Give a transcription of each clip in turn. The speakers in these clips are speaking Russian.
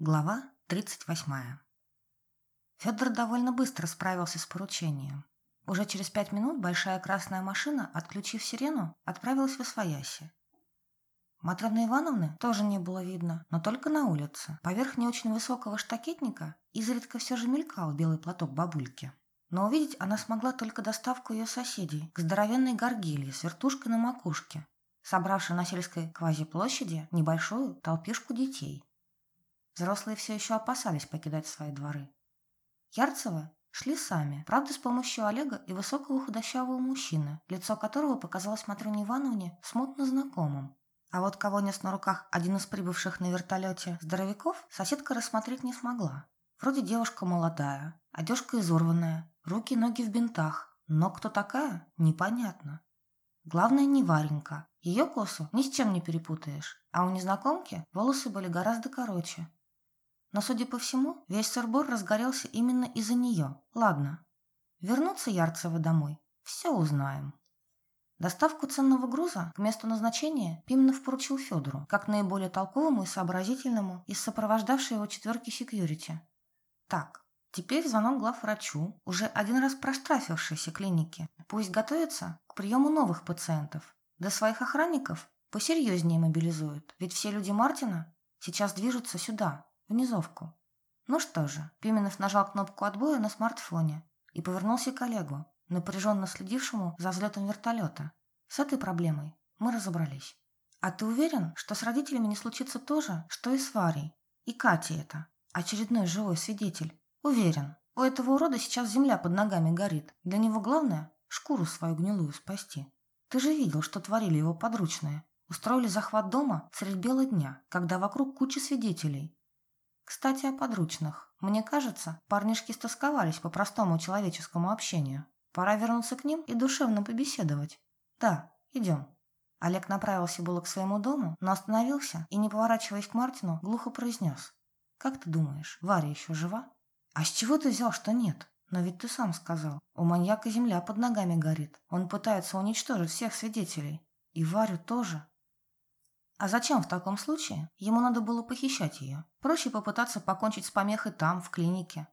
Глава 38. Федор довольно быстро справился с поручением. Уже через пять минут большая красная машина, отключив сирену, отправилась в Освояси. Матрены Ивановны тоже не было видно, но только на улице. Поверх не очень высокого штакетника изредка все же мелькал белый платок бабульки. Но увидеть она смогла только доставку ее соседей к здоровенной горгилье с вертушкой на макушке, собравшей на сельской квазиплощади небольшую толпишку детей. Взрослые все еще опасались покидать свои дворы. Ярцевы шли сами, правда, с помощью Олега и высокого худощавого мужчины, лицо которого показалось Матроне Ивановне смутно знакомым. А вот кого нес на руках один из прибывших на вертолете здоровяков, соседка рассмотреть не смогла. Вроде девушка молодая, одежка изорванная, руки и ноги в бинтах, но кто такая, непонятно. Главное, не Варенька. Ее косу ни с чем не перепутаешь, а у незнакомки волосы были гораздо короче, но, судя по всему, весь сырбор разгорелся именно из-за нее. Ладно, вернуться Ярцева домой. Все узнаем. Доставку ценного груза к месту назначения Пименов поручил Федору, как наиболее толковому и сообразительному из сопровождавшей его четверки секьюрити. Так, теперь звонок главврачу, уже один раз проштрафившейся клинике. Пусть готовится к приему новых пациентов. До своих охранников посерьезнее мобилизуют, ведь все люди Мартина сейчас движутся сюда, в низовку. Ну что же, Пименов нажал кнопку отбоя на смартфоне и повернулся к коллегу, напряженно следившему за взлетом вертолета. С этой проблемой мы разобрались. А ты уверен, что с родителями не случится то же, что и с Варей? И Катей это, очередной живой свидетель. Уверен, у этого урода сейчас земля под ногами горит. Для него главное – шкуру свою гнилую спасти. Ты же видел, что творили его подручные. Устроили захват дома средь бела дня, когда вокруг куча свидетелей, кстати, о подручных. Мне кажется, парнишки стосковались по простому человеческому общению. Пора вернуться к ним и душевно побеседовать. Да, идем. Олег направился было к своему дому, но остановился и, не поворачиваясь к Мартину, глухо произнес. «Как ты думаешь, Варя еще жива?» «А с чего ты взял, что нет?» «Но ведь ты сам сказал, у маньяка земля под ногами горит. Он пытается уничтожить всех свидетелей. И Варю тоже. А зачем в таком случае? Ему надо было похищать ее. Проще попытаться покончить с помехой там, в клинике.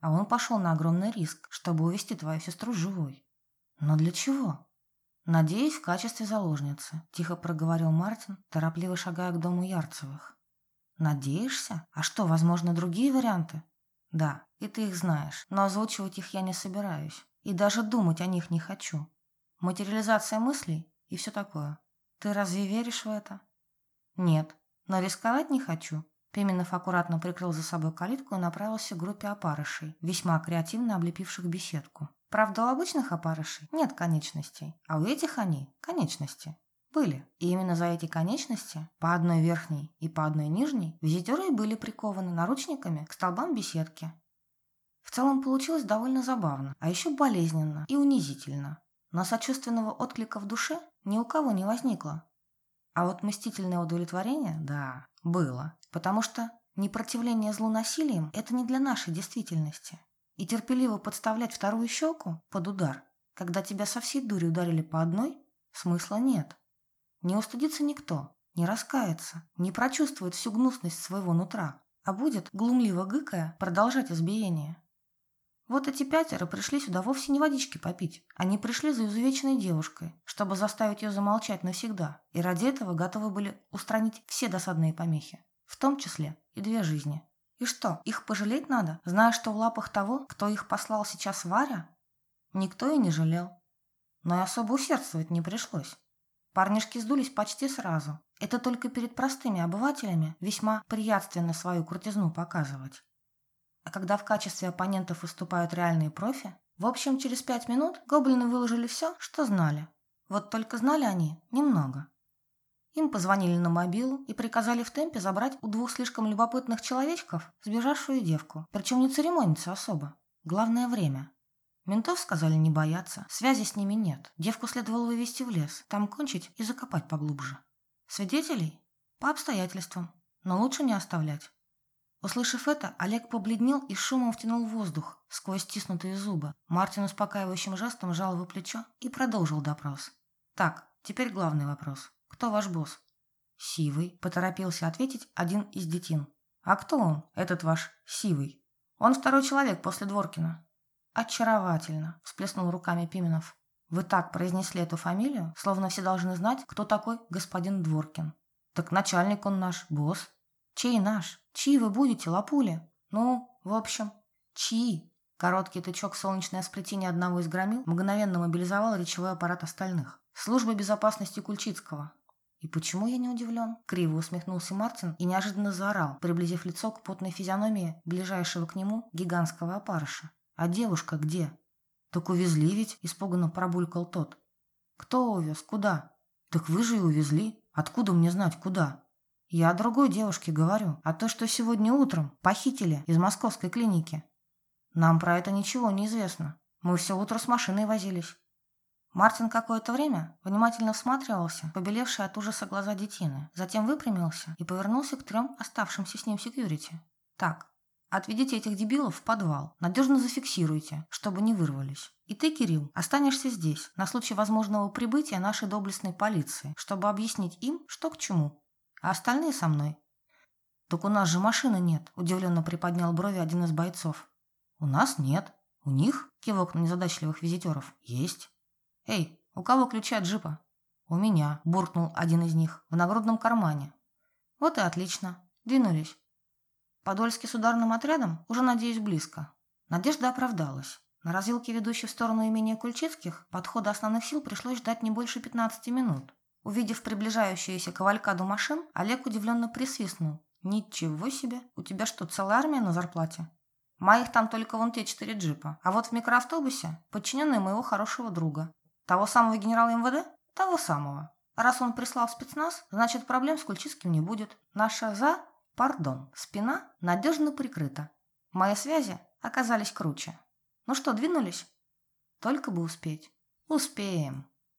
А он пошел на огромный риск, чтобы увести твою сестру живой. Но для чего? Надеюсь, в качестве заложницы, тихо проговорил Мартин, торопливо шагая к дому Ярцевых. Надеешься? А что, возможно, другие варианты? Да, и ты их знаешь, но озвучивать их я не собираюсь. И даже думать о них не хочу. Материализация мыслей и все такое. Ты разве веришь в это? «Нет, но рисковать не хочу». Пименов аккуратно прикрыл за собой калитку и направился к группе опарышей, весьма креативно облепивших беседку. Правда, у обычных опарышей нет конечностей, а у этих они – конечности. Были. И именно за эти конечности, по одной верхней и по одной нижней, визитеры были прикованы наручниками к столбам беседки. В целом получилось довольно забавно, а еще болезненно и унизительно. Но сочувственного отклика в душе ни у кого не возникло. А вот мстительное удовлетворение, да, было. Потому что непротивление злу насилием – это не для нашей действительности. И терпеливо подставлять вторую щеку под удар, когда тебя со всей дури ударили по одной, смысла нет. Не устыдится никто, не раскается, не прочувствует всю гнусность своего нутра, а будет, глумливо гыкая, продолжать избиение. Вот эти пятеро пришли сюда вовсе не водички попить. Они пришли за изувеченной девушкой, чтобы заставить ее замолчать навсегда. И ради этого готовы были устранить все досадные помехи. В том числе и две жизни. И что, их пожалеть надо, зная, что в лапах того, кто их послал сейчас Варя? Никто и не жалел. Но и особо усердствовать не пришлось. Парнишки сдулись почти сразу. Это только перед простыми обывателями весьма приятственно свою крутизну показывать. А когда в качестве оппонентов выступают реальные профи, в общем, через пять минут гоблины выложили все, что знали. Вот только знали они немного. Им позвонили на мобилу и приказали в темпе забрать у двух слишком любопытных человечков сбежавшую девку. Причем не церемониться особо. Главное время. Ментов сказали не бояться, связи с ними нет. Девку следовало вывести в лес, там кончить и закопать поглубже. Свидетелей? По обстоятельствам. Но лучше не оставлять. Услышав это, Олег побледнел и шумом втянул воздух сквозь стиснутые зубы. Мартин успокаивающим жестом сжал его плечо и продолжил допрос. «Так, теперь главный вопрос. Кто ваш босс?» «Сивый», – поторопился ответить один из детин. А кто он, этот ваш Сивый? Он второй человек после Дворкина. Очаровательно, всплеснул руками Пименов. Вы так произнесли эту фамилию, словно все должны знать, кто такой господин Дворкин. Так начальник он наш, босс. Чей наш? Чьи вы будете, лапули? Ну, в общем, чьи? Короткий тычок солнечное сплетение одного из громил мгновенно мобилизовал речевой аппарат остальных. Служба безопасности Кульчицкого. И почему я не удивлен? Криво усмехнулся Мартин и неожиданно заорал, приблизив лицо к потной физиономии ближайшего к нему гигантского опарыша. А девушка где? Так увезли ведь, испуганно пробулькал тот. Кто увез? Куда? Так вы же и увезли. Откуда мне знать, куда? Я о другой девушке говорю, а то, что сегодня утром похитили из московской клиники. Нам про это ничего не известно. Мы все утро с машиной возились. Мартин какое-то время внимательно всматривался, побелевшие от ужаса глаза детины, затем выпрямился и повернулся к трем оставшимся с ним секьюрити. Так, Отведите этих дебилов в подвал, надежно зафиксируйте, чтобы не вырвались. И ты, Кирилл, останешься здесь на случай возможного прибытия нашей доблестной полиции, чтобы объяснить им, что к чему. А остальные со мной. Так у нас же машины нет, удивленно приподнял брови один из бойцов. У нас нет. У них, кивок на незадачливых визитеров, есть. Эй, у кого ключи от джипа? У меня, буркнул один из них, в нагрудном кармане. Вот и отлично. Двинулись. Подольский с ударным отрядом уже, надеюсь, близко. Надежда оправдалась. На развилке, ведущей в сторону имения Кульчицких, подхода основных сил пришлось ждать не больше 15 минут. Увидев приближающуюся кавалькаду машин, Олег удивленно присвистнул. «Ничего себе! У тебя что, целая армия на зарплате?» «Моих там только вон те четыре джипа. А вот в микроавтобусе подчиненные моего хорошего друга. Того самого генерала МВД? Того самого. Раз он прислал спецназ, значит проблем с Кульчицким не будет. Наша «за» Пардон, спина надежно прикрыта. Мои связи оказались круче. Ну что, двинулись? Только бы успеть. Успеем.